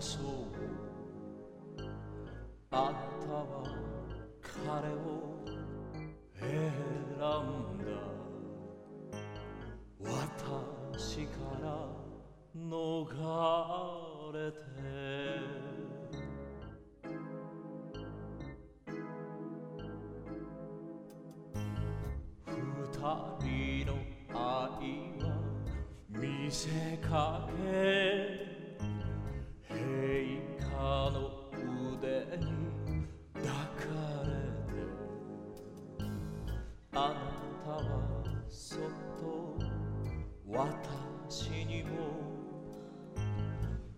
そうあなたは彼を選んだ私から逃れて二人の愛は見せかけあなたはそっと私にも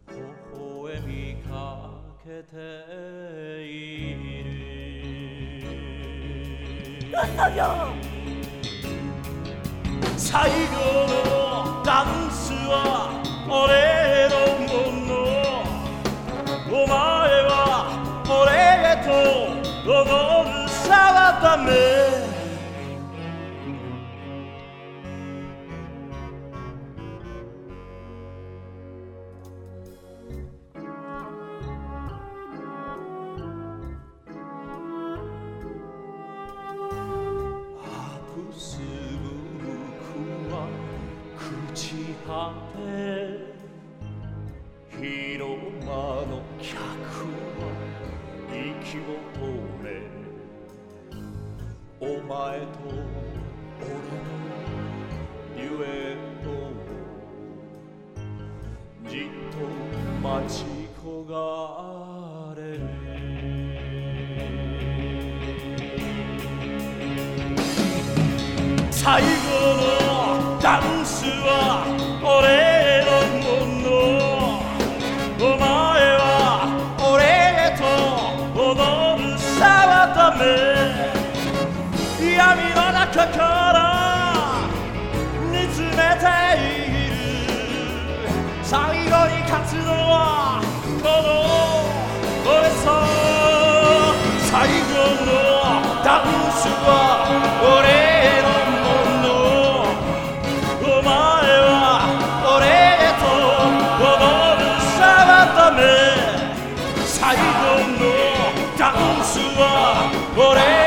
微笑みかけている。嘘よ最後のダンスは俺のもの。お前は俺へと踊るち果て広間の客は息を止めお前と俺のデュエットをじっと待ち焦がれ。最後のダンスは闇の中から煮詰めている。最後に勝つのはこの俺さ。最後のダンスは Sua morena.